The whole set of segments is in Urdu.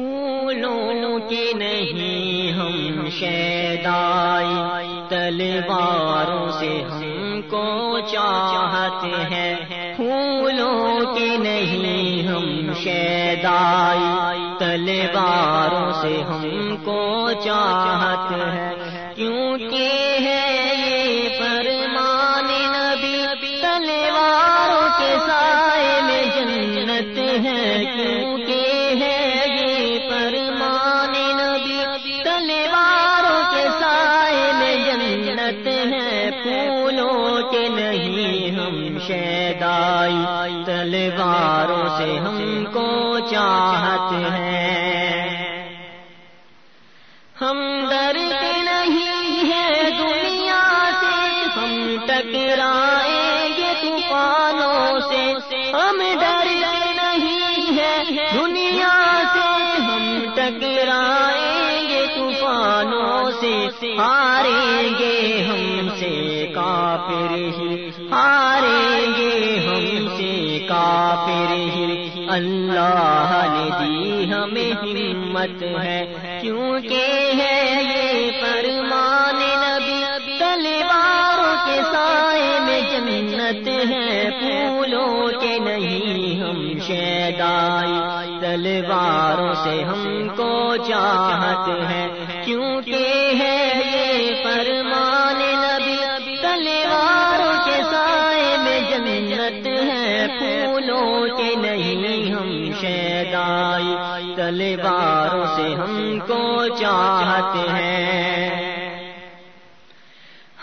پھولوں کے نہیں ہم شیدائی، تلواروں سے ہم کو چاہت ہے پھولوں کے نہیں ہم شیدائی، تلواروں سے ہم کو چاہت ہے کیونکہ پھولوں کے نہیں ہم شیدائی تلواروں سے ہم کو چاہت ہے۔ ہم ڈرتے نہیں ہے دنیا سے، ہم ٹکرائیں گے طوفانوں سے۔ ہم ڈرتے نہیں ہے دنیا سے، ہم ٹکرائیں سے ہاریں گے ہم سے کافر ہی۔ ہاریں گے ہم سے کافر ہی۔ اللہ نے دی ہمیں ہمت ہے۔ کیونکہ ہے یہ فرمان نبی، تلواروں کے سائے میں جنت ہے۔ پھولوں کے نہیں ہم شیدائی۔ تلواروں سے ہم کو چاہت ہے۔ کیونکہ باروں سے ہم کو چاہتے ہیں۔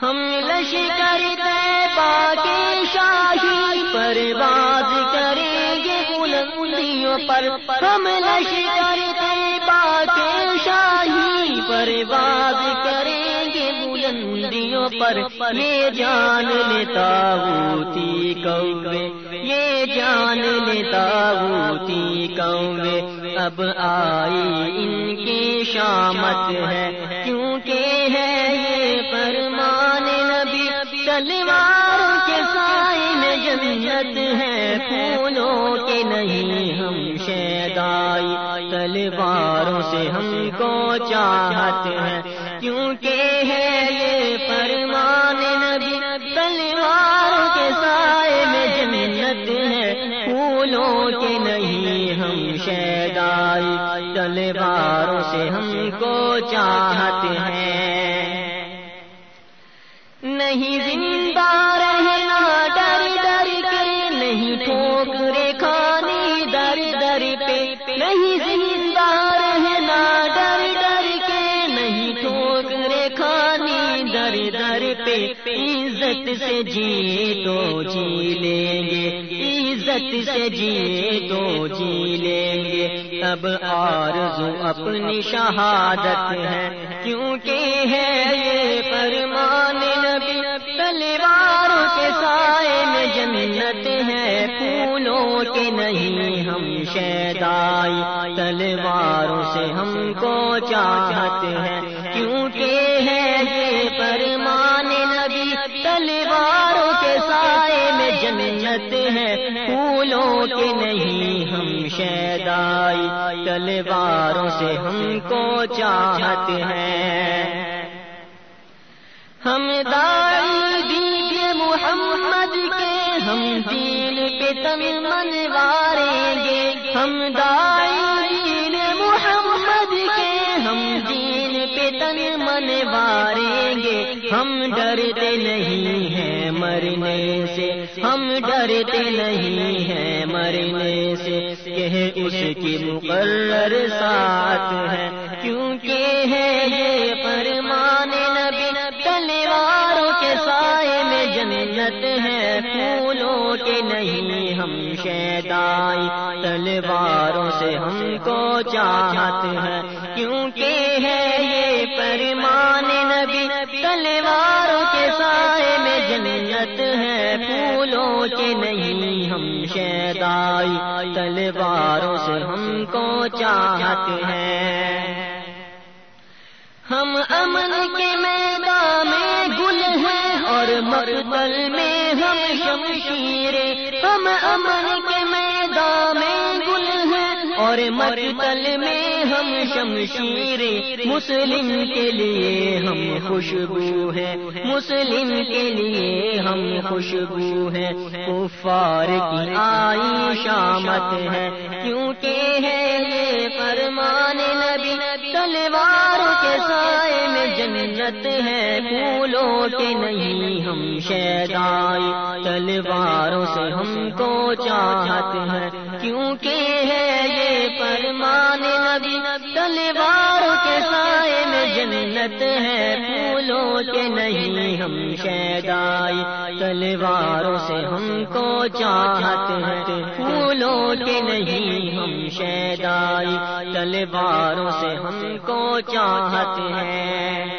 ہم لشکر طیبہ کے شاہی پرواز کریں گے بلندیوں پر۔ ہم لشکر طیبہ کے شاہی پرواز کریں بلندیوں پر یہ جان لیتا ہوتی کوے یہ جان لیتا ہوتی کوے اب آئی ان کی شامت ہے، کیونکہ ہے یہ فرمان نبی۔ تلواروں کے سائے میں جنت ہے، پھولوں کے نہیں ہم شیدائی۔ تلواروں سے ہم کو چاہت ہے، کیونکہ ہم شیدائی تلواروں سے ہم کو چاہت ہے نہیں پہ عزت سے جی تو جی لیں گے، عزت سے جی تو جی لیں گے۔ اب آرزو اپنی شہادت ہے۔ کیونکہ ہے یہ فرمان نبی، تلواروں کے سائے میں جنت ہے، پھولوں کے نہیں ہم شیدائی تلواروں سے ہم کو چاہت ہے۔ کیونکہ کے نہیں، ہم شیدائی تلواروں سے ہم کو چاہت ہے ہم دائی دیجیے محمد کے، ہم دین پہ تم منواریں گے۔ ہم دائی دین محمد کے، ہم دین پہ تن منواریں گے۔ ہم ڈرتے نہیں ہیں مرنے سے ہم ڈرتے نہیں ہیں، مرنے سے۔ کہ اس کی مقرر ساتھ ہے۔ کیونکہ ہے یہ فرمان نبی، تلواروں کے سائے میں جنت ہے۔ پھولوں کے نہیں ہم شیدائی تلواروں سے ہم کو چاہت ہے۔ کیونکہ ہے یہ فرمان نبی، تلواروں جنت ہے، پھولوں کے نہیں ہم شیدائی، تلواروں سے ہم کو چاہت ہے۔ ہم امن کے میدان میں گل ہیں اور مقبل میں ہم شمشیر ہم امن اور مقتل میں ہم شمشیر مسلم کے لیے ہم خوشبو ہے مسلم کے لیے ہم خوشبو ہے کفار کی آئی شامت ہے۔ کیونکہ ہے یہ فرمان نبی، تلوار کے سائے میں جنت ہے۔ پھولوں کے نہیں ہم شیدائی تلواروں سے ہم کو چاہت ہے۔ کیونکہ ہے فرمان نبی، تلوار کے سائے میں جنت ہے، پھولوں کے نہیں ہم شیدائی تلواروں سے ہم کو چاہت ہے، پھولوں کے نہیں ہم شیدائی تلواروں سے ہم کو چاہت ہے۔